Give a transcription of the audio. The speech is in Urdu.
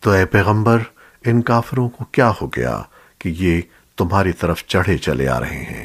تو اے پیغمبر، ان کافروں کو کیا ہو گیا کہ یہ تمہاری طرف چڑھے چلے آ رہے ہیں؟